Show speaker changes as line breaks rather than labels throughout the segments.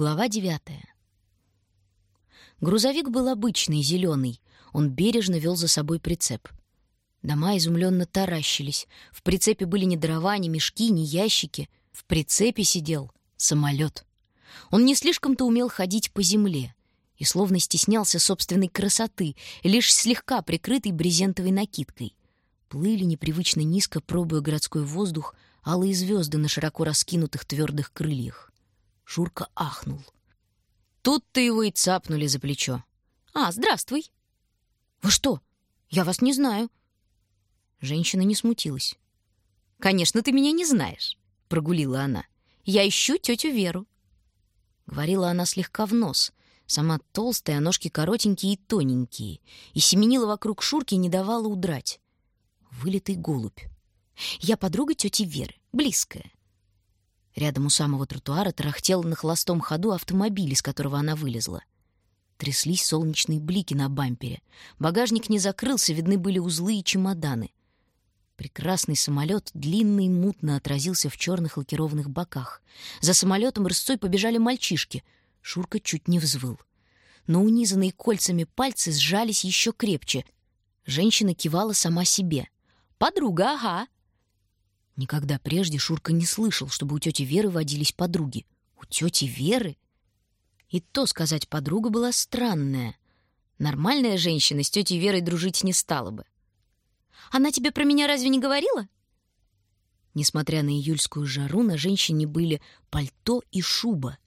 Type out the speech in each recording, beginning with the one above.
Глава девятая. Грузовик был обычный, зеленый. Он бережно вел за собой прицеп. Дома изумленно таращились. В прицепе были ни дрова, ни мешки, ни ящики. В прицепе сидел самолет. Он не слишком-то умел ходить по земле и словно стеснялся собственной красоты, лишь слегка прикрытой брезентовой накидкой. Плыли непривычно низко, пробуя городской воздух, алые звезды на широко раскинутых твердых крыльях. Шурка ахнул. Тут-то его и цапнули за плечо. «А, здравствуй!» «Вы что? Я вас не знаю!» Женщина не смутилась. «Конечно, ты меня не знаешь», — прогулила она. «Я ищу тетю Веру». Говорила она слегка в нос, сама толстая, а ножки коротенькие и тоненькие, и семенила вокруг Шурки и не давала удрать. Вылитый голубь. «Я подруга тети Веры, близкая. Рядом у самого тротуара тарахтел на холостом ходу автомобиль, из которого она вылезла. Тряслись солнечные блики на бампере. Багажник не закрылся, видны были узлы и чемоданы. Прекрасный самолет длинный и мутно отразился в черных лакированных боках. За самолетом рысцой побежали мальчишки. Шурка чуть не взвыл. Но унизанные кольцами пальцы сжались еще крепче. Женщина кивала сама себе. «Подруга, ага!» Никогда прежде Шурка не слышал, чтобы у тети Веры водились подруги. У тети Веры? И то сказать подруга была странная. Нормальная женщина с тетей Верой дружить не стала бы. «Она тебе про меня разве не говорила?» Несмотря на июльскую жару, на женщине были пальто и шуба.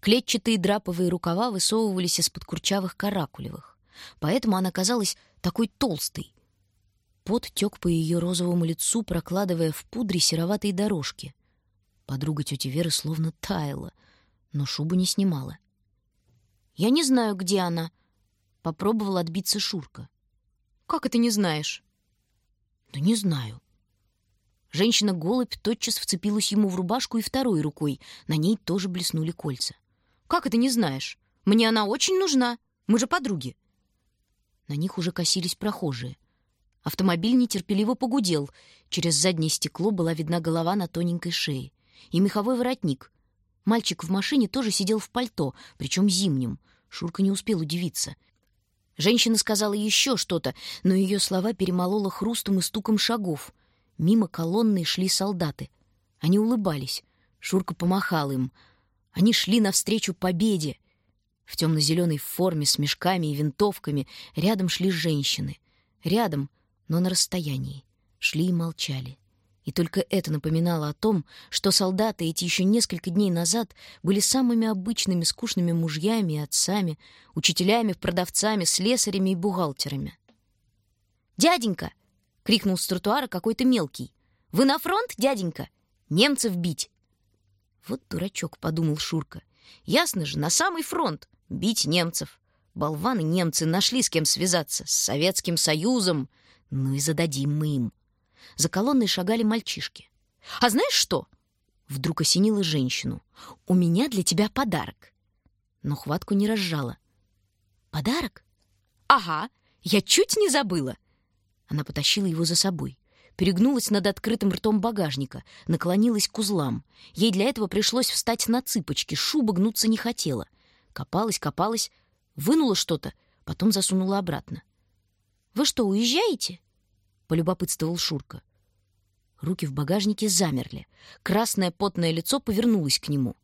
Клетчатые драповые рукава высовывались из-под курчавых каракулевых. Поэтому она казалась такой толстой, Пот тек по ее розовому лицу, прокладывая в пудре сероватые дорожки. Подруга тети Веры словно таяла, но шубу не снимала. «Я не знаю, где она», — попробовал отбиться Шурка. «Как это не знаешь?» «Да не знаю». Женщина-голубь тотчас вцепилась ему в рубашку и второй рукой. На ней тоже блеснули кольца. «Как это не знаешь? Мне она очень нужна. Мы же подруги». На них уже косились прохожие — Автомобиль нетерпеливо погудел. Через заднее стекло была видна голова на тоненькой шее. И меховой воротник. Мальчик в машине тоже сидел в пальто, причем зимнем. Шурка не успел удивиться. Женщина сказала еще что-то, но ее слова перемололо хрустом и стуком шагов. Мимо колонны шли солдаты. Они улыбались. Шурка помахал им. Они шли навстречу победе. В темно-зеленой форме с мешками и винтовками рядом шли женщины. Рядом — но на расстоянии. Шли и молчали. И только это напоминало о том, что солдаты эти еще несколько дней назад были самыми обычными скучными мужьями и отцами, учителями, продавцами, слесарями и бухгалтерами. «Дяденька!» — крикнул с тротуара какой-то мелкий. «Вы на фронт, дяденька? Немцев бить!» «Вот дурачок», — подумал Шурка. «Ясно же, на самый фронт! Бить немцев! Болваны немцы нашли с кем связаться, с Советским Союзом, ну и зададим мы им. За колонной шагали мальчишки. «А знаешь что?» Вдруг осенила женщину. «У меня для тебя подарок». Но хватку не разжала. «Подарок?» «Ага, я чуть не забыла». Она потащила его за собой. Перегнулась над открытым ртом багажника, наклонилась к узлам. Ей для этого пришлось встать на цыпочки, шуба гнуться не хотела. Копалась, копалась, вынула что-то, потом засунула обратно. «Вы что, уезжаете?» — полюбопытствовал Шурка. Руки в багажнике замерли. Красное потное лицо повернулось к нему.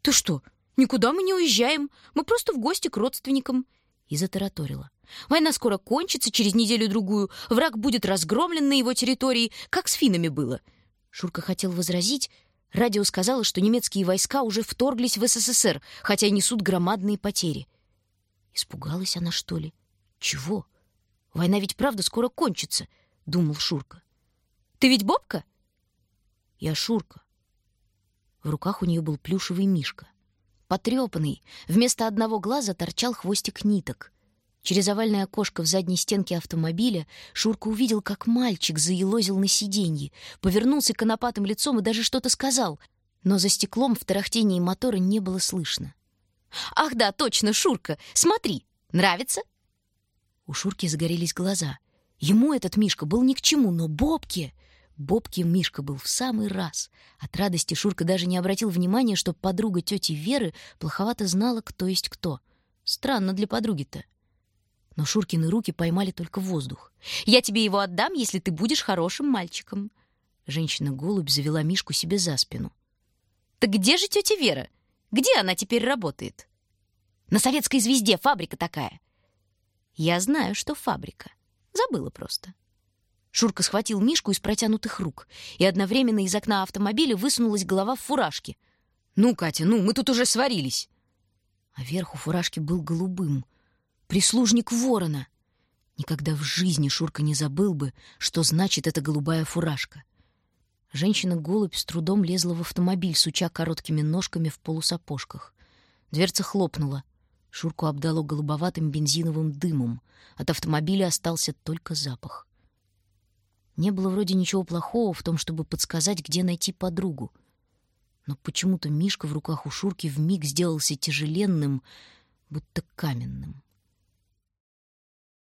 «Ты что, никуда мы не уезжаем. Мы просто в гости к родственникам». И затараторила. «Война скоро кончится, через неделю-другую. Враг будет разгромлен на его территории, как с финами было». Шурка хотел возразить. Радио сказало, что немецкие войска уже вторглись в СССР, хотя несут громадные потери. Испугалась она, что ли? Чего? Война ведь правда скоро кончится, думал Шурка. Ты ведь Бобка? Я Шурка. В руках у нее был плюшевый мишка. Потрепанный, вместо одного глаза торчал хвостик ниток. Через овальное окошко в задней стенке автомобиля Шурка увидел, как мальчик заелозил на сиденье, повернулся конопатым лицом и даже что-то сказал, но за стеклом в тарахтении мотора не было слышно. «Ах да, точно, Шурка! Смотри! Нравится?» У Шурки загорелись глаза. Ему этот Мишка был ни к чему, но Бобке... Бобке Мишка был в самый раз. От радости Шурка даже не обратил внимания, что подруга тети Веры плоховато знала, кто есть кто. Странно для подруги-то. Но Шуркины руки поймали только воздух. «Я тебе его отдам, если ты будешь хорошим мальчиком». Женщина-голубь завела Мишку себе за спину. «Так где же тетя Вера? Где она теперь работает?» «На советской звезде фабрика такая». «Я знаю, что фабрика. Забыла просто». Шурка схватил Мишку из протянутых рук, и одновременно из окна автомобиля высунулась голова в фуражке. «Ну, Катя, ну, мы тут уже сварились!» А верх у фуражки был голубым. Прислужник ворона. Никогда в жизни Шурка не забыл бы, что значит эта голубая фуражка. Женщина-голубь с трудом лезла в автомобиль, суча короткими ножками в полусапожках. Дверца хлопнула. Шурку обдало голубоватым бензиновым дымом. От автомобиля остался только запах. Не было вроде ничего плохого в том, чтобы подсказать, где найти подругу. Но почему-то Мишка в руках у Шурки вмиг сделался тяжеленным, будто каменным.